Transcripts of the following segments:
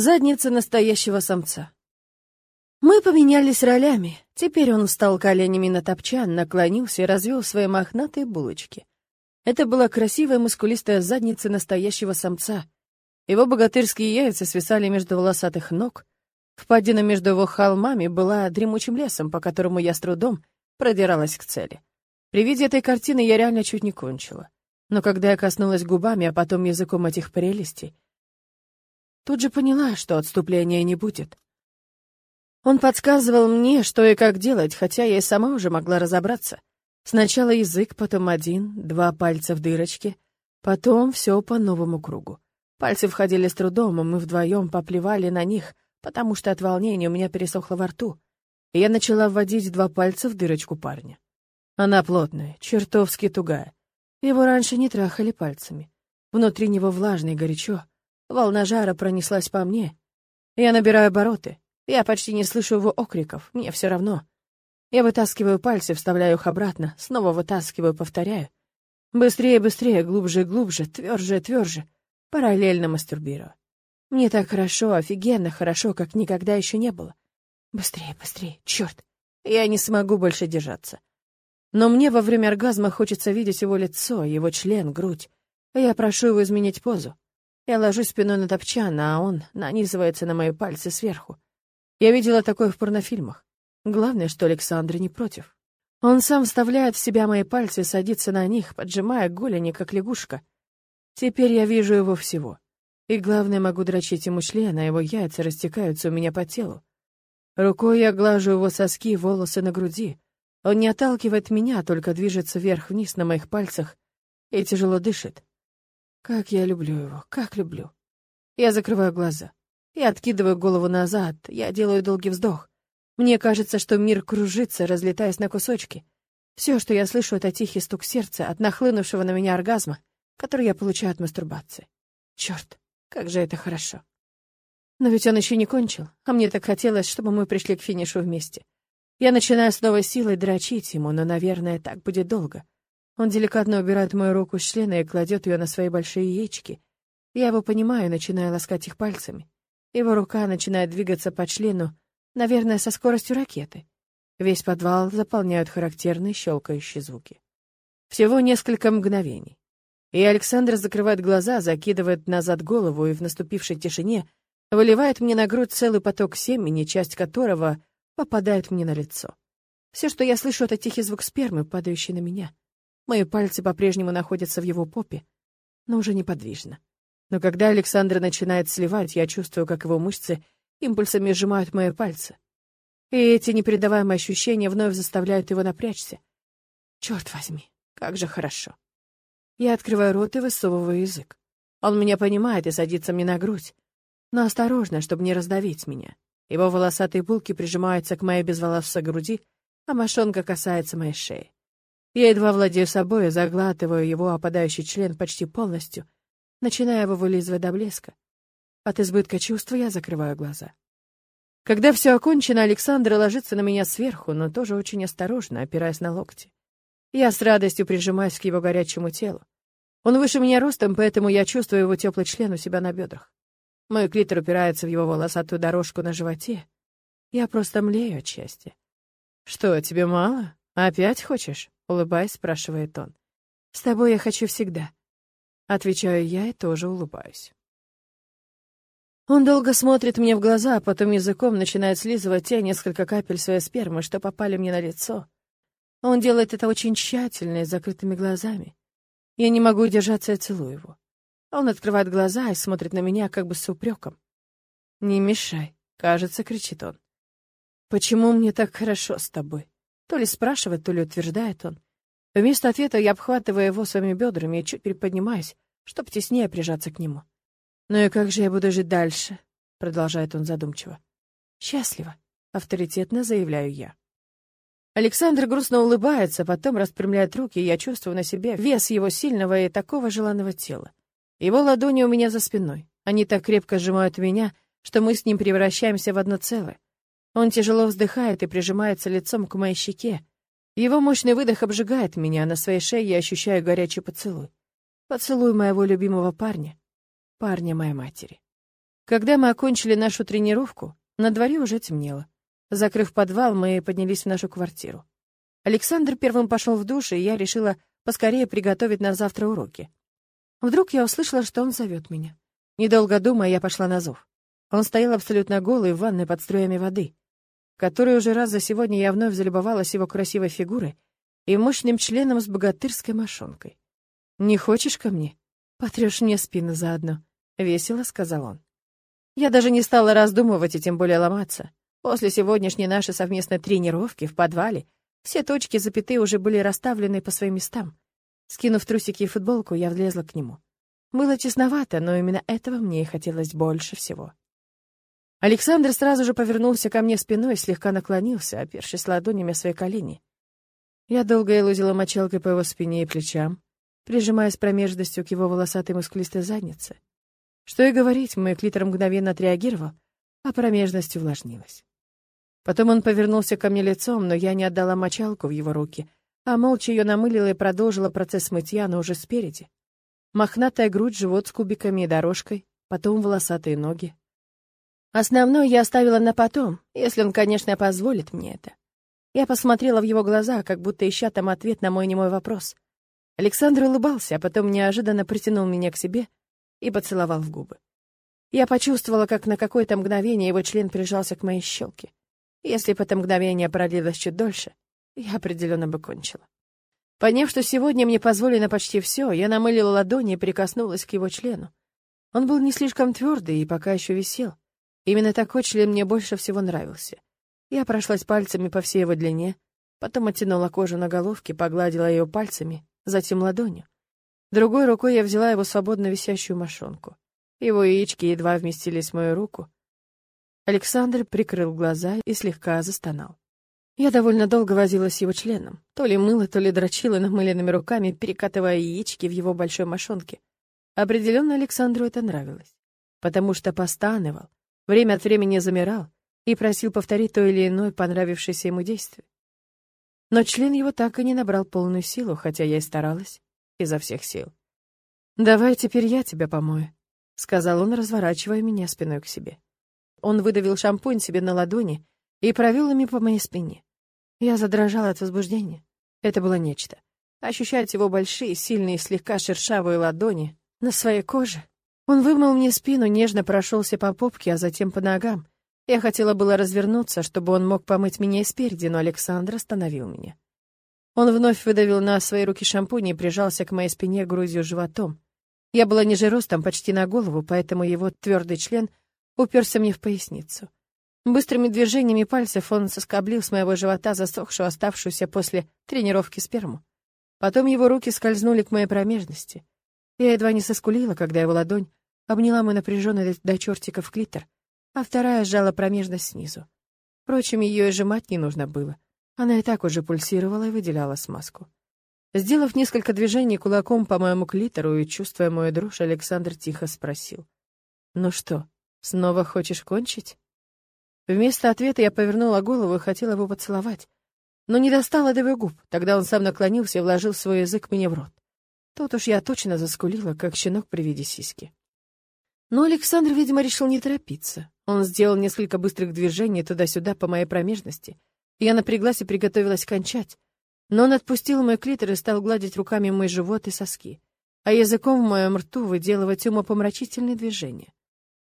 Задница настоящего самца. Мы поменялись ролями. Теперь он встал коленями на топчан, наклонился и развел свои мохнатые булочки. Это была красивая мускулистая задница настоящего самца. Его богатырские яйца свисали между волосатых ног. Впадина между его холмами была дремучим лесом, по которому я с трудом продиралась к цели. При виде этой картины я реально чуть не кончила. Но когда я коснулась губами, а потом языком этих прелестей, тут же поняла, что отступления не будет. Он подсказывал мне, что и как делать, хотя я и сама уже могла разобраться. Сначала язык, потом один, два пальца в дырочке, потом все по новому кругу. Пальцы входили с трудом, и мы вдвоем поплевали на них, потому что от волнения у меня пересохло во рту. И я начала вводить два пальца в дырочку парня. Она плотная, чертовски тугая. Его раньше не трахали пальцами. Внутри него влажно и горячо. Волна жара пронеслась по мне. Я набираю обороты. Я почти не слышу его окриков, мне все равно. Я вытаскиваю пальцы, вставляю их обратно, снова вытаскиваю, повторяю. Быстрее, быстрее, глубже, глубже, тверже, тверже. Параллельно мастурбирую. Мне так хорошо, офигенно хорошо, как никогда еще не было. Быстрее, быстрее, черт. Я не смогу больше держаться. Но мне во время оргазма хочется видеть его лицо, его член, грудь. Я прошу его изменить позу. Я ложусь спиной на топчан, а он нанизывается на мои пальцы сверху. Я видела такое в порнофильмах. Главное, что Александр не против. Он сам вставляет в себя мои пальцы и садится на них, поджимая голени, как лягушка. Теперь я вижу его всего. И главное, могу дрочить ему член, а его яйца растекаются у меня по телу. Рукой я глажу его соски, волосы на груди. Он не отталкивает меня, только движется вверх-вниз на моих пальцах и тяжело дышит. Как я люблю его, как люблю. Я закрываю глаза. Я откидываю голову назад, я делаю долгий вздох. Мне кажется, что мир кружится, разлетаясь на кусочки. Все, что я слышу, это тихий стук сердца от нахлынувшего на меня оргазма, который я получаю от мастурбации. Черт, как же это хорошо. Но ведь он еще не кончил, а мне так хотелось, чтобы мы пришли к финишу вместе. Я начинаю с новой силой дрочить ему, но, наверное, так будет долго. Он деликатно убирает мою руку с члена и кладет ее на свои большие яички. Я его понимаю, начинаю ласкать их пальцами. Его рука начинает двигаться по члену, наверное, со скоростью ракеты. Весь подвал заполняют характерные щелкающие звуки. Всего несколько мгновений. И Александр закрывает глаза, закидывает назад голову и в наступившей тишине выливает мне на грудь целый поток семени, часть которого попадает мне на лицо. Все, что я слышу, это тихий звук спермы, падающий на меня. Мои пальцы по-прежнему находятся в его попе, но уже неподвижно. Но когда Александр начинает сливать, я чувствую, как его мышцы импульсами сжимают мои пальцы. И эти непередаваемые ощущения вновь заставляют его напрячься. Черт возьми, как же хорошо. Я открываю рот и высовываю язык. Он меня понимает и садится мне на грудь. Но осторожно, чтобы не раздавить меня. Его волосатые булки прижимаются к моей безволосой груди, а мошонка касается моей шеи. Я едва владею собой, заглатываю его опадающий член почти полностью — начиная его вылизывать до блеска. От избытка чувства я закрываю глаза. Когда все окончено, Александр ложится на меня сверху, но тоже очень осторожно, опираясь на локти. Я с радостью прижимаюсь к его горячему телу. Он выше меня ростом, поэтому я чувствую его теплый член у себя на бедрах. Мой клитор упирается в его волосатую дорожку на животе. Я просто млею от счастья. «Что, тебе мало? Опять хочешь?» — улыбаясь, спрашивает он. «С тобой я хочу всегда. Отвечаю я и тоже улыбаюсь. Он долго смотрит мне в глаза, а потом языком начинает слизывать те несколько капель своей спермы, что попали мне на лицо. Он делает это очень тщательно и с закрытыми глазами. Я не могу удержаться и целую его. Он открывает глаза и смотрит на меня как бы с упреком. «Не мешай», — кажется, кричит он. «Почему мне так хорошо с тобой?» То ли спрашивает, то ли утверждает он. Вместо ответа я обхватываю его своими бедрами и чуть приподнимаюсь, чтобы теснее прижаться к нему. «Ну и как же я буду жить дальше?» — продолжает он задумчиво. «Счастливо», — авторитетно заявляю я. Александр грустно улыбается, потом распрямляет руки, и я чувствую на себе вес его сильного и такого желанного тела. Его ладони у меня за спиной. Они так крепко сжимают меня, что мы с ним превращаемся в одно целое. Он тяжело вздыхает и прижимается лицом к моей щеке, его мощный выдох обжигает меня, на своей шее я ощущаю горячий поцелуй. Поцелуй моего любимого парня, парня моей матери. Когда мы окончили нашу тренировку, на дворе уже темнело. Закрыв подвал, мы поднялись в нашу квартиру. Александр первым пошел в душ, и я решила поскорее приготовить на завтра уроки. Вдруг я услышала, что он зовет меня. Недолго думая, я пошла на зов. Он стоял абсолютно голый в ванной под струями воды, которой уже раз за сегодня я вновь залюбовалась его красивой фигурой и мощным членом с богатырской мошонкой. «Не хочешь ко мне? Потрешь мне спину заодно», — весело сказал он. Я даже не стала раздумывать и тем более ломаться. После сегодняшней нашей совместной тренировки в подвале все точки запятые уже были расставлены по своим местам. Скинув трусики и футболку, я влезла к нему. Было тесновато, но именно этого мне и хотелось больше всего. Александр сразу же повернулся ко мне спиной, слегка наклонился, опершись ладонями о свои колени. Я долго елозила мочалкой по его спине и плечам, прижимаясь промежностью к его волосатой мускулистой заднице. Что и говорить, мой клитор мгновенно отреагировал, а промежность увлажнилась. Потом он повернулся ко мне лицом, но я не отдала мочалку в его руки, а молча ее намылила и продолжила процесс мытья, но уже спереди. Мохнатая грудь, живот с кубиками и дорожкой, потом волосатые ноги, Основное я оставила на потом, если он, конечно, позволит мне это. Я посмотрела в его глаза, как будто ища там ответ на мой немой вопрос. Александр улыбался, а потом неожиданно притянул меня к себе и поцеловал в губы. Я почувствовала, как на какое-то мгновение его член прижался к моей щелке. Если бы это мгновение продлилось чуть дольше, я определенно бы кончила. Поняв, что сегодня мне позволено почти все, я намылила ладони и прикоснулась к его члену. Он был не слишком твердый и пока еще висел. Именно такой член мне больше всего нравился. Я прошлась пальцами по всей его длине, потом оттянула кожу на головке, погладила ее пальцами, затем ладонью. Другой рукой я взяла его свободно висящую мошонку. Его яички едва вместились в мою руку. Александр прикрыл глаза и слегка застонал. Я довольно долго возилась его членом. То ли мыла, то ли дрочила намыленными руками, перекатывая яички в его большой мошонке. Определенно Александру это нравилось, потому что постанывал, Время от времени замирал и просил повторить то или иное понравившееся ему действие. Но член его так и не набрал полную силу, хотя я и старалась изо всех сил. «Давай теперь я тебя помою», — сказал он, разворачивая меня спиной к себе. Он выдавил шампунь себе на ладони и провел ими по моей спине. Я задрожала от возбуждения. Это было нечто. Ощущать его большие, сильные, слегка шершавые ладони на своей коже он вымыл мне спину, нежно прошелся по попке, а затем по ногам. Я хотела было развернуться, чтобы он мог помыть меня и спереди, но Александр остановил меня. Он вновь выдавил на свои руки шампунь и прижался к моей спине грудью животом. Я была ниже ростом, почти на голову, поэтому его твердый член уперся мне в поясницу. Быстрыми движениями пальцев он соскоблил с моего живота засохшую, оставшуюся после тренировки сперму. Потом его руки скользнули к моей промежности. Я едва не соскулила, когда его ладонь обняла мой напряженный до чертиков клитор, а вторая сжала промежность снизу. Впрочем, ее и сжимать не нужно было. Она и так уже пульсировала и выделяла смазку. Сделав несколько движений кулаком по моему клитору и чувствуя мою дрожь, Александр тихо спросил. «Ну что, снова хочешь кончить?» Вместо ответа я повернула голову и хотела его поцеловать, но не достала до его губ. Тогда он сам наклонился и вложил свой язык мне в рот. Тут уж я точно заскулила, как щенок при виде сиськи. Но Александр, видимо, решил не торопиться. Он сделал несколько быстрых движений туда-сюда по моей промежности. Я напряглась и приготовилась кончать. Но он отпустил мой клитор и стал гладить руками мой живот и соски, а языком в моем рту выделывать умопомрачительные движения.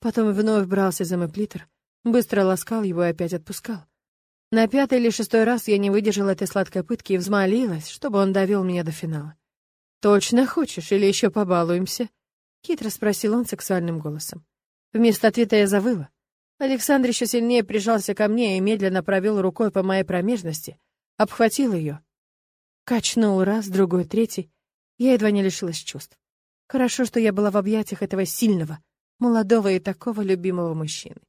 Потом вновь брался за мой клитор, быстро ласкал его и опять отпускал. На пятый или шестой раз я не выдержала этой сладкой пытки и взмолилась, чтобы он довел меня до финала. «Точно хочешь или еще побалуемся?» Хитро спросил он сексуальным голосом. Вместо ответа я завыла. Александр еще сильнее прижался ко мне и медленно провел рукой по моей промежности, обхватил ее. Качнул раз, другой, третий. Я едва не лишилась чувств. Хорошо, что я была в объятиях этого сильного, молодого и такого любимого мужчины.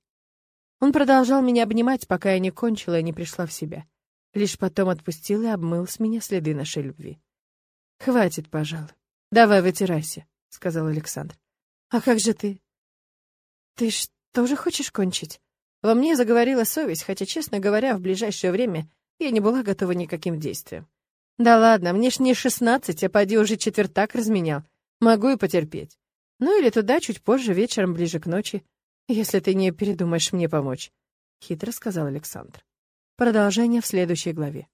Он продолжал меня обнимать, пока я не кончила и не пришла в себя. Лишь потом отпустил и обмыл с меня следы нашей любви. «Хватит, пожалуй. Давай вытирайся», сказал Александр. А как же ты? Ты ж тоже хочешь кончить? Во мне заговорила совесть, хотя, честно говоря, в ближайшее время я не была готова никаким действиям. Да ладно, мне ж не шестнадцать, а поди уже четвертак разменял. Могу и потерпеть. Ну или туда чуть позже, вечером, ближе к ночи. если ты не передумаешь мне помочь», — хитро сказал Александр. Продолжение в следующей главе.